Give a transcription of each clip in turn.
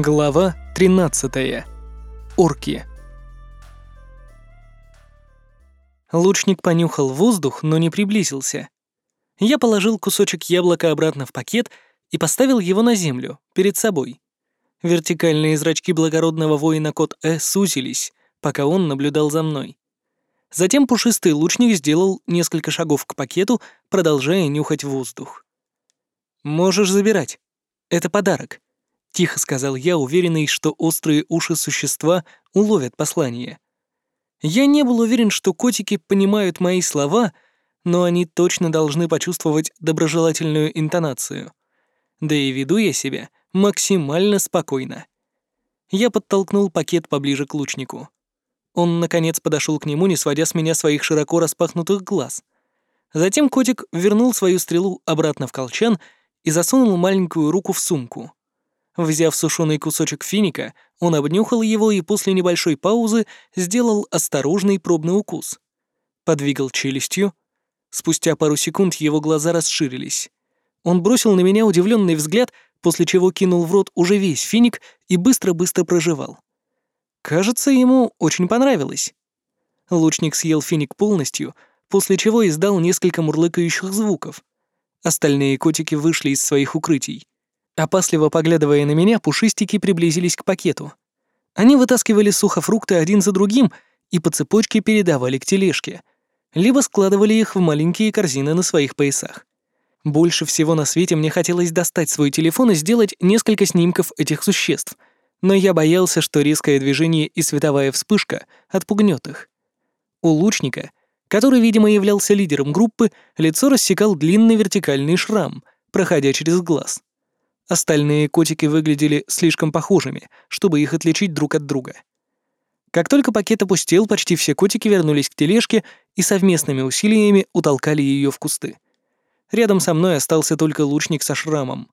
Глава 13. Орки. Лучник понюхал воздух, но не приблизился. Я положил кусочек яблока обратно в пакет и поставил его на землю, перед собой. Вертикальные зрачки благородного воина кот Э сузились, пока он наблюдал за мной. Затем пушистый лучник сделал несколько шагов к пакету, продолжая нюхать воздух. «Можешь забирать. Это подарок», — тихо сказал я, уверенный, что острые уши существа уловят послание. Я не был уверен, что котики понимают мои слова, но они точно должны почувствовать доброжелательную интонацию. Да и веду я себя максимально спокойно. Я подтолкнул пакет поближе к лучнику. Он, наконец, подошел к нему, не сводя с меня своих широко распахнутых глаз. Затем котик вернул свою стрелу обратно в колчан и засунул маленькую руку в сумку. Взяв сушеный кусочек финика, он обнюхал его и после небольшой паузы сделал осторожный пробный укус. Подвигал челюстью. Спустя пару секунд его глаза расширились. Он бросил на меня удивленный взгляд, после чего кинул в рот уже весь финик и быстро-быстро проживал. Кажется, ему очень понравилось. Лучник съел финик полностью, после чего издал несколько мурлыкающих звуков. Остальные котики вышли из своих укрытий. Опасливо поглядывая на меня, пушистики приблизились к пакету. Они вытаскивали сухофрукты один за другим и по цепочке передавали к тележке, либо складывали их в маленькие корзины на своих поясах. Больше всего на свете мне хотелось достать свой телефон и сделать несколько снимков этих существ, но я боялся, что резкое движение и световая вспышка отпугнет их. У лучника, который, видимо, являлся лидером группы, лицо рассекал длинный вертикальный шрам, проходя через глаз. Остальные котики выглядели слишком похожими, чтобы их отличить друг от друга. Как только пакет опустел, почти все котики вернулись к тележке и совместными усилиями утолкали ее в кусты. Рядом со мной остался только лучник со шрамом.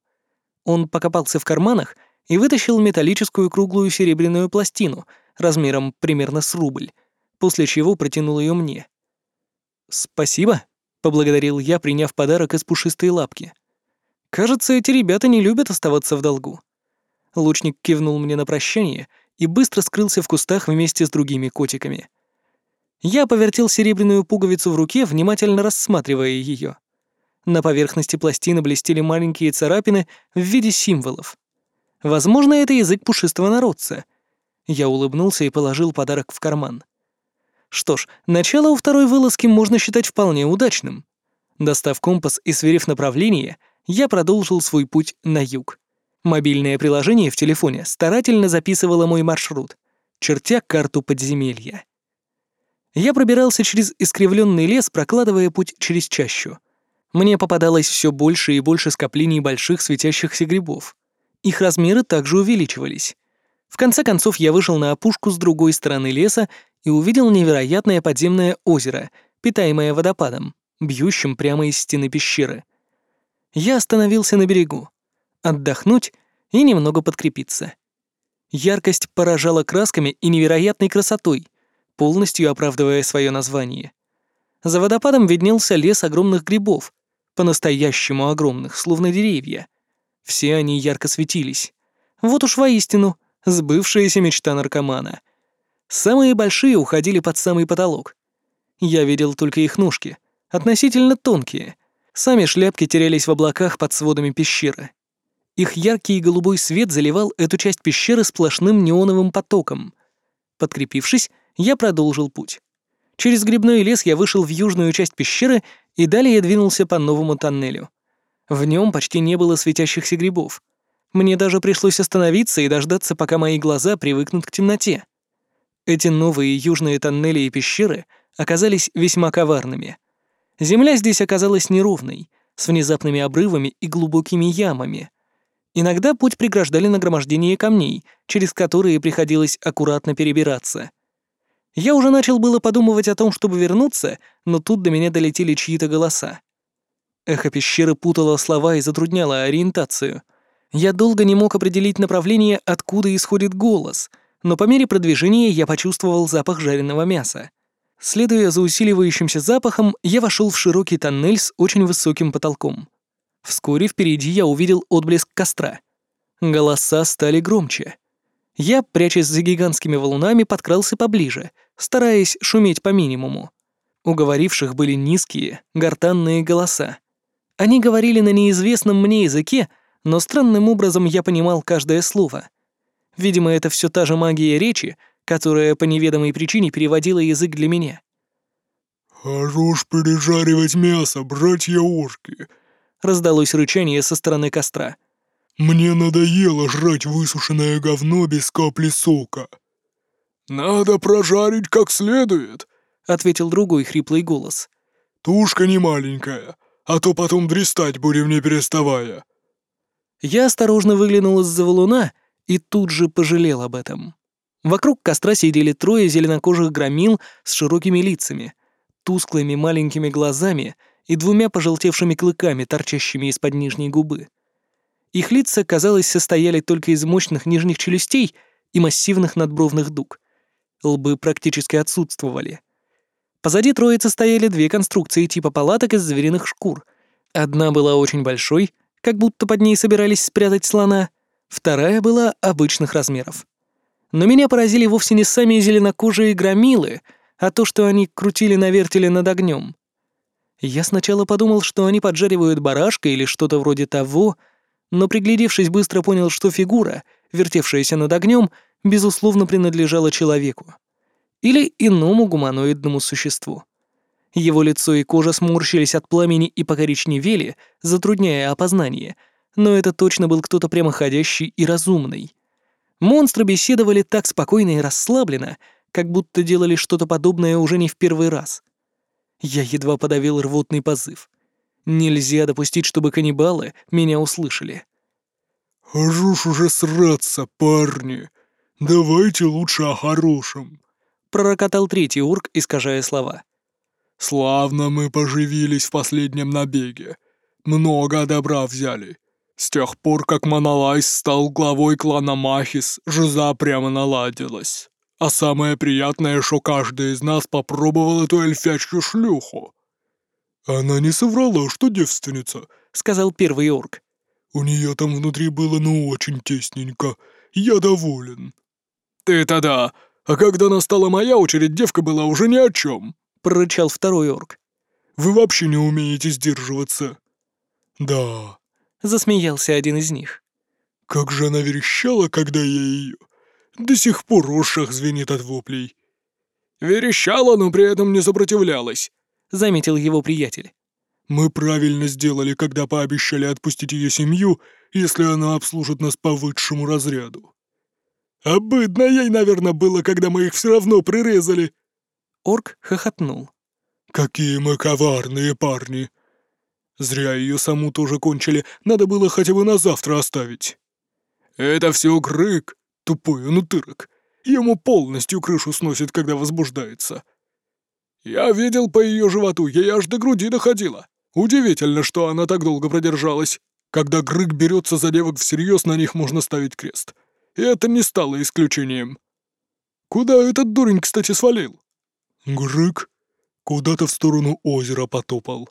Он покопался в карманах и вытащил металлическую круглую серебряную пластину размером примерно с рубль, после чего протянул ее мне. «Спасибо», — поблагодарил я, приняв подарок из пушистой лапки. Кажется, эти ребята не любят оставаться в долгу. Лучник кивнул мне на прощание и быстро скрылся в кустах вместе с другими котиками. Я повертел серебряную пуговицу в руке, внимательно рассматривая ее. На поверхности пластины блестели маленькие царапины в виде символов. Возможно, это язык пушистого народца. Я улыбнулся и положил подарок в карман. Что ж, начало у второй вылазки можно считать вполне удачным. Достав компас и сверив направление, я продолжил свой путь на юг. Мобильное приложение в телефоне старательно записывало мой маршрут, чертя карту подземелья. Я пробирался через искривленный лес, прокладывая путь через чащу. Мне попадалось все больше и больше скоплений больших светящихся грибов. Их размеры также увеличивались. В конце концов я вышел на опушку с другой стороны леса и увидел невероятное подземное озеро, питаемое водопадом, бьющим прямо из стены пещеры — я остановился на берегу. Отдохнуть и немного подкрепиться. Яркость поражала красками и невероятной красотой, полностью оправдывая свое название. За водопадом виднелся лес огромных грибов, по-настоящему огромных, словно деревья. Все они ярко светились. Вот уж воистину, сбывшаяся мечта наркомана. Самые большие уходили под самый потолок. Я видел только их ножки, относительно тонкие — Сами шляпки терялись в облаках под сводами пещеры. Их яркий голубой свет заливал эту часть пещеры сплошным неоновым потоком. Подкрепившись, я продолжил путь. Через грибной лес я вышел в южную часть пещеры и далее двинулся по новому тоннелю. В нем почти не было светящихся грибов. Мне даже пришлось остановиться и дождаться, пока мои глаза привыкнут к темноте. Эти новые южные тоннели и пещеры оказались весьма коварными — Земля здесь оказалась неровной, с внезапными обрывами и глубокими ямами. Иногда путь преграждали нагромождение камней, через которые приходилось аккуратно перебираться. Я уже начал было подумывать о том, чтобы вернуться, но тут до меня долетели чьи-то голоса. Эхо пещеры путало слова и затрудняло ориентацию. Я долго не мог определить направление, откуда исходит голос, но по мере продвижения я почувствовал запах жареного мяса. Следуя за усиливающимся запахом, я вошел в широкий тоннель с очень высоким потолком. Вскоре впереди я увидел отблеск костра. Голоса стали громче. Я, прячась за гигантскими валунами, подкрался поближе, стараясь шуметь по минимуму. У говоривших были низкие, гортанные голоса. Они говорили на неизвестном мне языке, но странным образом я понимал каждое слово. Видимо, это все та же магия речи, которая по неведомой причине переводила язык для меня. «Хорош пережаривать мясо, братья-орки!» Раздалось рычание со стороны костра. «Мне надоело жрать высушенное говно без капли сока». «Надо прожарить как следует», — ответил другой хриплый голос. «Тушка не маленькая, а то потом дрестать будем не переставая». Я осторожно выглянул из-за валуна и тут же пожалел об этом. Вокруг костра сидели трое зеленокожих громил с широкими лицами, тусклыми маленькими глазами и двумя пожелтевшими клыками, торчащими из-под нижней губы. Их лица, казалось, состояли только из мощных нижних челюстей и массивных надбровных дуг. Лбы практически отсутствовали. Позади троицы стояли две конструкции типа палаток из звериных шкур. Одна была очень большой, как будто под ней собирались спрятать слона, вторая была обычных размеров. Но меня поразили вовсе не сами зеленокожие громилы, а то, что они крутили на вертеле над огнем. Я сначала подумал, что они поджаривают барашка или что-то вроде того, но, приглядевшись, быстро понял, что фигура, вертевшаяся над огнем, безусловно, принадлежала человеку. Или иному гуманоидному существу. Его лицо и кожа сморщились от пламени и покоричневели, затрудняя опознание, но это точно был кто-то прямоходящий и разумный. Монстры беседовали так спокойно и расслабленно, как будто делали что-то подобное уже не в первый раз. Я едва подавил рвотный позыв. Нельзя допустить, чтобы каннибалы меня услышали. «Хорош уже сраться, парни. Давайте лучше о хорошем», — пророкотал третий урк, искажая слова. «Славно мы поживились в последнем набеге. Много добра взяли. С тех пор, как Монолайс стал главой клана Махис, жиза прямо наладилась. А самое приятное, что каждый из нас попробовал эту эльфячью шлюху. «Она не соврала, что девственница», — сказал первый орк. «У нее там внутри было ну очень тесненько. Я доволен». «Ты-то да. А когда настала моя очередь, девка была уже ни о чем», — прорычал второй орк. «Вы вообще не умеете сдерживаться». «Да», — засмеялся один из них. «Как же она верещала, когда я ее...» До сих пор ушах звенит от воплей». «Верещала, но при этом не сопротивлялась», — заметил его приятель. «Мы правильно сделали, когда пообещали отпустить ее семью, если она обслужит нас по высшему разряду». «Обыдно ей, наверное, было, когда мы их все равно прирезали». Орк хохотнул. «Какие мы коварные парни!» Зря ее саму тоже кончили, надо было хотя бы на завтра оставить. «Это все Грык. Тупой он утырок. Ему полностью крышу сносит, когда возбуждается. Я видел по ее животу, ей аж до груди доходило. Удивительно, что она так долго продержалась. Когда Грык берется за девок всерьез, на них можно ставить крест. И это не стало исключением. Куда этот дурень, кстати, свалил? Грык куда-то в сторону озера потопал.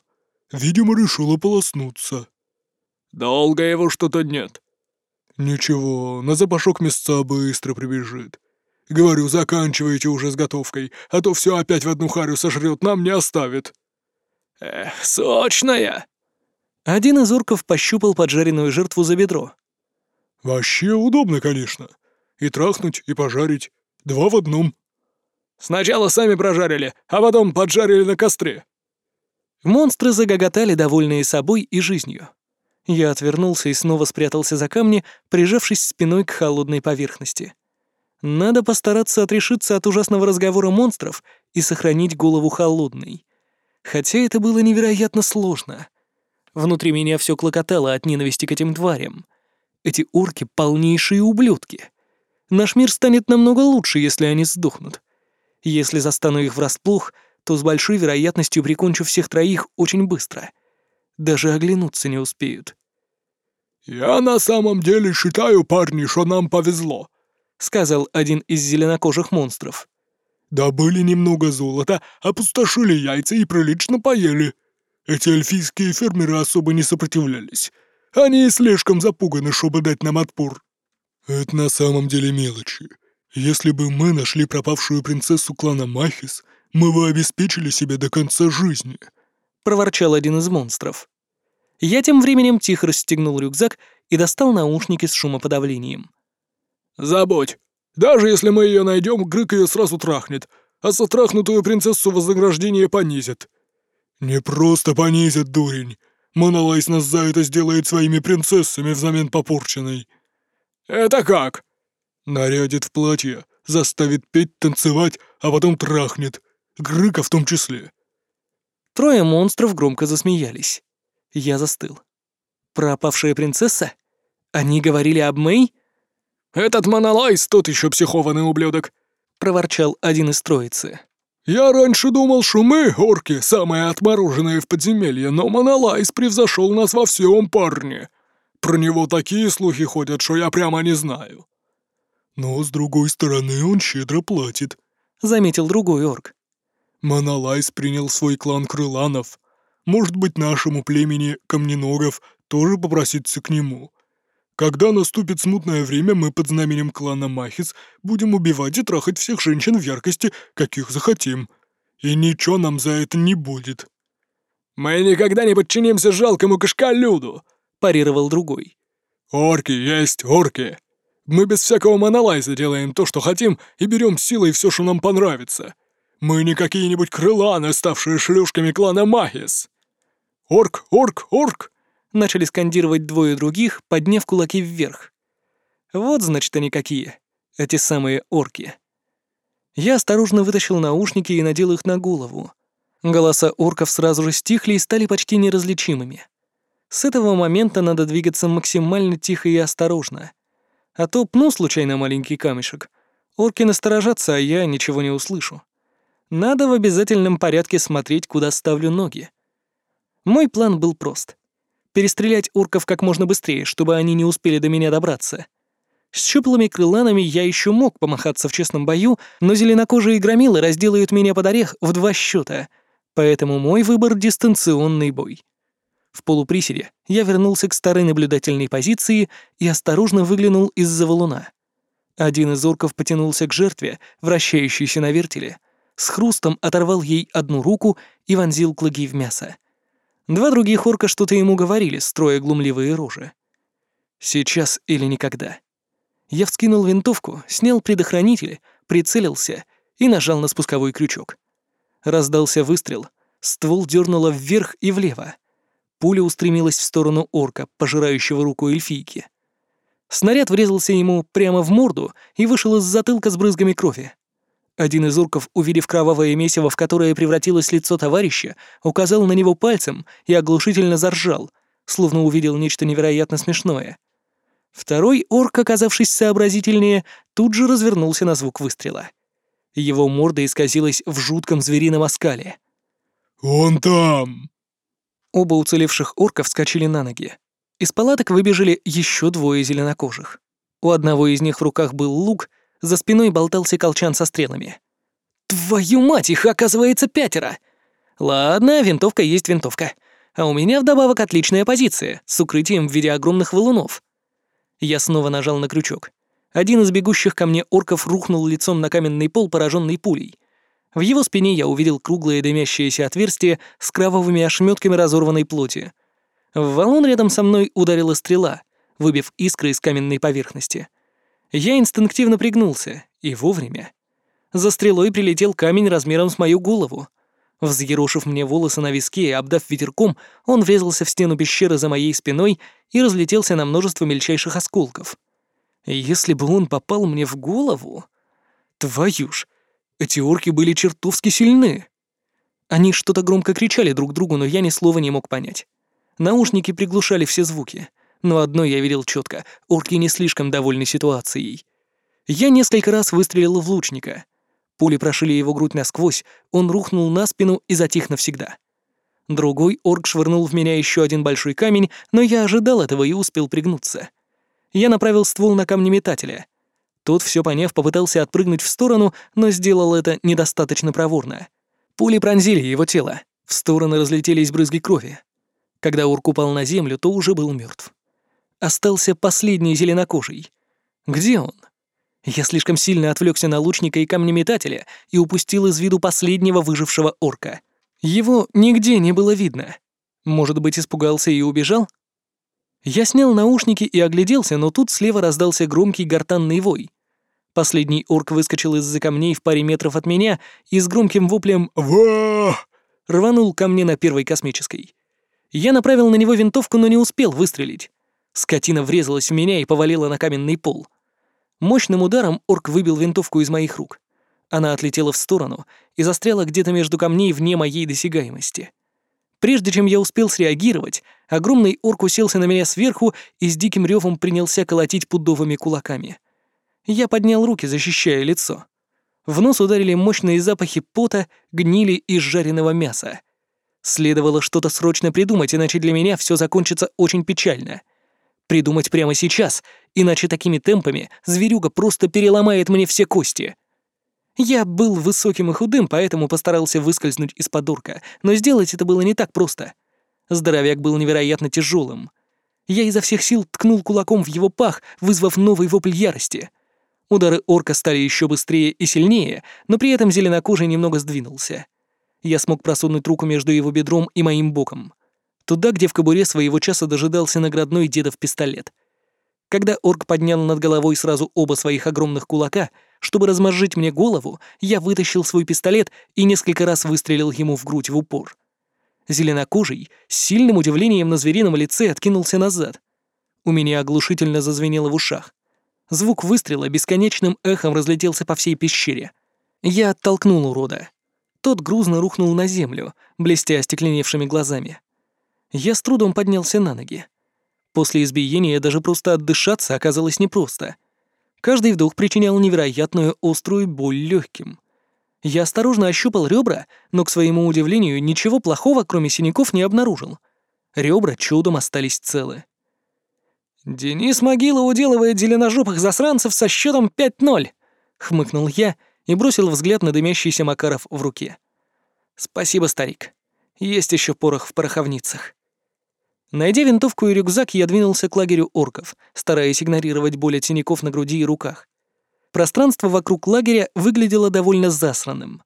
Видимо, решил ополоснуться. Долго его что-то нет. «Ничего, на запашок мясца быстро прибежит. Говорю, заканчивайте уже с готовкой, а то все опять в одну харю сожрет, нам не оставит». «Эх, сочная!» Один из орков пощупал поджаренную жертву за бедро. «Вообще удобно, конечно. И трахнуть, и пожарить. Два в одном». «Сначала сами прожарили, а потом поджарили на костре». Монстры загоготали, довольные собой и жизнью. Я отвернулся и снова спрятался за камни, прижавшись спиной к холодной поверхности. Надо постараться отрешиться от ужасного разговора монстров и сохранить голову холодной. Хотя это было невероятно сложно. Внутри меня все клокотало от ненависти к этим тварям. Эти орки — полнейшие ублюдки. Наш мир станет намного лучше, если они сдохнут. Если застану их врасплох, то с большой вероятностью прикончу всех троих очень быстро — даже оглянуться не успеют. «Я на самом деле считаю, парни, что нам повезло», — сказал один из зеленокожих монстров. «Добыли немного золота, опустошили яйца и прилично поели. Эти эльфийские фермеры особо не сопротивлялись. Они слишком запуганы, чтобы дать нам отпор». «Это на самом деле мелочи. Если бы мы нашли пропавшую принцессу клана Махис, мы бы обеспечили себя до конца жизни», — проворчал один из монстров. Я тем временем тихо расстегнул рюкзак и достал наушники с шумоподавлением. «Забудь. Даже если мы ее найдем, Грык ее сразу трахнет, а затрахнутую принцессу вознаграждение понизит». «Не просто понизит, дурень. Монолайс нас за это сделает своими принцессами взамен попорченной». «Это как?» «Нарядит в платье, заставит петь, танцевать, а потом трахнет. Грыка в том числе». Трое монстров громко засмеялись. Я застыл. Пропавшая принцесса? Они говорили об Мэй? «Этот монолайс тот еще психованный ублюдок», — проворчал один из троицы. «Я раньше думал, что мы, орки, самые отмороженные в подземелье, но монолайс превзошел нас во всем, парни. Про него такие слухи ходят, что я прямо не знаю». «Но, с другой стороны, он щедро платит», — заметил другой орк. «Монолайс принял свой клан крыланов. Может быть, нашему племени камненогов тоже попроситься к нему. Когда наступит смутное время, мы под знаменем клана Махис будем убивать и трахать всех женщин в яркости, каких захотим. И ничего нам за это не будет». «Мы никогда не подчинимся жалкому кашкалюду», — парировал другой. «Орки есть орки. Мы без всякого монолайза делаем то, что хотим, и берем силой все, что нам понравится. Мы не какие-нибудь крыланы, ставшие шлюшками клана Махис. Орк, орк, орк!» начали скандировать двое других, подняв кулаки вверх. Вот, значит, они какие, эти самые орки. Я осторожно вытащил наушники и надел их на голову. Голоса орков сразу же стихли и стали почти неразличимыми. С этого момента надо двигаться максимально тихо и осторожно. А то пну случайно маленький камешек. Орки насторожатся, а я ничего не услышу. Надо в обязательном порядке смотреть, куда ставлю ноги. Мой план был прост перестрелять орков как можно быстрее, чтобы они не успели до меня добраться. С щуплыми крыланами я еще мог помахаться в честном бою, но зеленокожие громилы разделают меня под орех в два счета, поэтому мой выбор — дистанционный бой. В полуприседе я вернулся к старой наблюдательной позиции и осторожно выглянул из-за валуна. Один из орков потянулся к жертве, вращающейся на вертеле, с хрустом оторвал ей одну руку и вонзил клыки в мясо. Два других орка что-то ему говорили, строя глумливые рожи. Сейчас или никогда. Я вскинул винтовку, снял предохранитель, прицелился и нажал на спусковой крючок. Раздался выстрел, ствол дернуло вверх и влево. Пуля устремилась в сторону орка, пожирающего руку эльфийки. Снаряд врезался ему прямо в морду и вышел из затылка с брызгами крови. Один из урков, увидев кровавое месиво, в которое превратилось лицо товарища, указал на него пальцем и оглушительно заржал, словно увидел нечто невероятно смешное. Второй орк, оказавшись сообразительнее, тут же развернулся на звук выстрела. Его морда исказилась в жутком зверином оскале. «Он там!» Оба уцелевших орка вскочили на ноги. Из палаток выбежали еще двое зеленокожих. У одного из них в руках был лук — за спиной болтался колчан со стрелами. «Твою мать, их оказывается пятеро!» «Ладно, винтовка есть винтовка. А у меня вдобавок отличная позиция, с укрытием в виде огромных валунов». Я снова нажал на крючок. Один из бегущих ко мне орков рухнул лицом на каменный пол, пораженный пулей. В его спине я увидел круглое дымящееся отверстие с кровавыми ошметками разорванной плоти. В валун рядом со мной ударила стрела, выбив искры из каменной поверхности. Я инстинктивно пригнулся, и вовремя. За стрелой прилетел камень размером с мою голову. Взъерошив мне волосы на виске и обдав ветерком, он врезался в стену пещеры за моей спиной и разлетелся на множество мельчайших осколков. Если бы он попал мне в голову... Твою ж, эти орки были чертовски сильны. Они что-то громко кричали друг другу, но я ни слова не мог понять. Наушники приглушали все звуки — но одно я видел четко: орки не слишком довольны ситуацией. Я несколько раз выстрелил в лучника. Пули прошили его грудь насквозь, он рухнул на спину и затих навсегда. Другой орк швырнул в меня еще один большой камень, но я ожидал этого и успел пригнуться. Я направил ствол на камнеметателя. Тот, все поняв, попытался отпрыгнуть в сторону, но сделал это недостаточно проворно. Пули пронзили его тело. В стороны разлетелись брызги крови. Когда орк упал на землю, то уже был мертв. Остался последний зеленокожий. Где он? Я слишком сильно отвлекся на лучника и камнеметателя и упустил из виду последнего выжившего орка. Его нигде не было видно. Может быть, испугался и убежал? Я снял наушники и огляделся, но тут слева раздался громкий гортанный вой. Последний орк выскочил из-за камней в паре метров от меня и с громким воплем «Ва!» рванул ко мне на первой космической. Я направил на него винтовку, но не успел выстрелить. Скотина врезалась в меня и повалила на каменный пол. Мощным ударом орк выбил винтовку из моих рук. Она отлетела в сторону и застряла где-то между камней вне моей досягаемости. Прежде чем я успел среагировать, огромный орк уселся на меня сверху и с диким ревом принялся колотить пудовыми кулаками. Я поднял руки, защищая лицо. В нос ударили мощные запахи пота, гнили и жареного мяса. Следовало что-то срочно придумать, иначе для меня все закончится очень печально — Придумать прямо сейчас, иначе такими темпами зверюга просто переломает мне все кости. Я был высоким и худым, поэтому постарался выскользнуть из подурка, но сделать это было не так просто. Здоровяк был невероятно тяжелым. Я изо всех сил ткнул кулаком в его пах, вызвав новый вопль ярости. Удары орка стали еще быстрее и сильнее, но при этом зеленокожий немного сдвинулся. Я смог просунуть руку между его бедром и моим боком туда, где в кобуре своего часа дожидался наградной дедов пистолет. Когда орк поднял над головой сразу оба своих огромных кулака, чтобы размозжить мне голову, я вытащил свой пистолет и несколько раз выстрелил ему в грудь в упор. Зеленокожий, с сильным удивлением на зверином лице, откинулся назад. У меня оглушительно зазвенело в ушах. Звук выстрела бесконечным эхом разлетелся по всей пещере. Я оттолкнул урода. Тот грузно рухнул на землю, блестя остекленевшими глазами. Я с трудом поднялся на ноги. После избиения даже просто отдышаться оказалось непросто. Каждый вдох причинял невероятную острую боль легким. Я осторожно ощупал ребра, но, к своему удивлению, ничего плохого, кроме синяков, не обнаружил. Ребра чудом остались целы. «Денис Могила уделывает зеленожопых засранцев со счетом 5-0», — хмыкнул я и бросил взгляд на дымящийся Макаров в руке. «Спасибо, старик. Есть еще порох в пороховницах». Найдя винтовку и рюкзак, я двинулся к лагерю орков, стараясь игнорировать боль от на груди и руках. Пространство вокруг лагеря выглядело довольно засранным.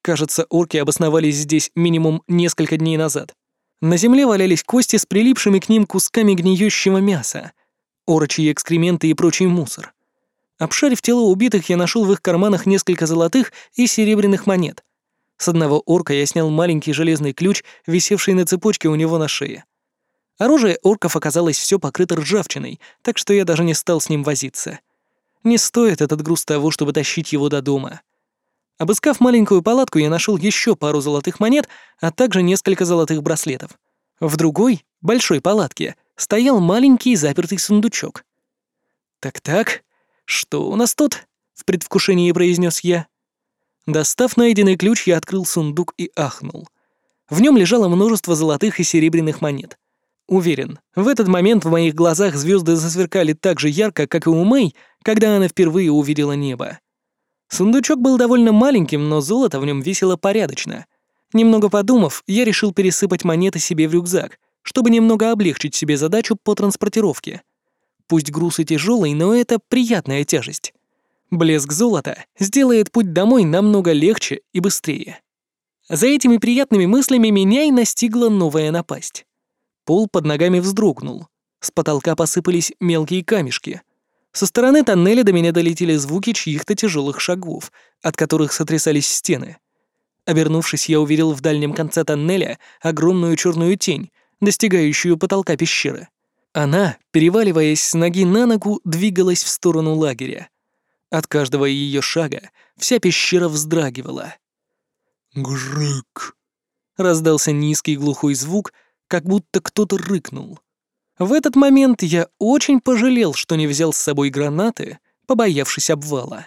Кажется, орки обосновались здесь минимум несколько дней назад. На земле валялись кости с прилипшими к ним кусками гниющего мяса, орочьи экскременты и прочий мусор. Обшарив тела убитых, я нашел в их карманах несколько золотых и серебряных монет. С одного орка я снял маленький железный ключ, висевший на цепочке у него на шее. Оружие орков оказалось все покрыто ржавчиной, так что я даже не стал с ним возиться. Не стоит этот груз того, чтобы тащить его до дома. Обыскав маленькую палатку, я нашел еще пару золотых монет, а также несколько золотых браслетов. В другой, большой палатке, стоял маленький запертый сундучок. «Так-так, что у нас тут?» — в предвкушении произнес я. Достав найденный ключ, я открыл сундук и ахнул. В нем лежало множество золотых и серебряных монет. Уверен, в этот момент в моих глазах звезды засверкали так же ярко, как и у Мэй, когда она впервые увидела небо. Сундучок был довольно маленьким, но золото в нем висело порядочно. Немного подумав, я решил пересыпать монеты себе в рюкзак, чтобы немного облегчить себе задачу по транспортировке. Пусть груз и тяжелый, но это приятная тяжесть. Блеск золота сделает путь домой намного легче и быстрее. За этими приятными мыслями меня и настигла новая напасть. Пол под ногами вздрогнул. С потолка посыпались мелкие камешки. Со стороны тоннеля до меня долетели звуки чьих-то тяжелых шагов, от которых сотрясались стены. Обернувшись, я увидел в дальнем конце тоннеля огромную черную тень, достигающую потолка пещеры. Она, переваливаясь с ноги на ногу, двигалась в сторону лагеря. От каждого ее шага вся пещера вздрагивала. «Грык!» — раздался низкий глухой звук — как будто кто-то рыкнул. В этот момент я очень пожалел, что не взял с собой гранаты, побоявшись обвала.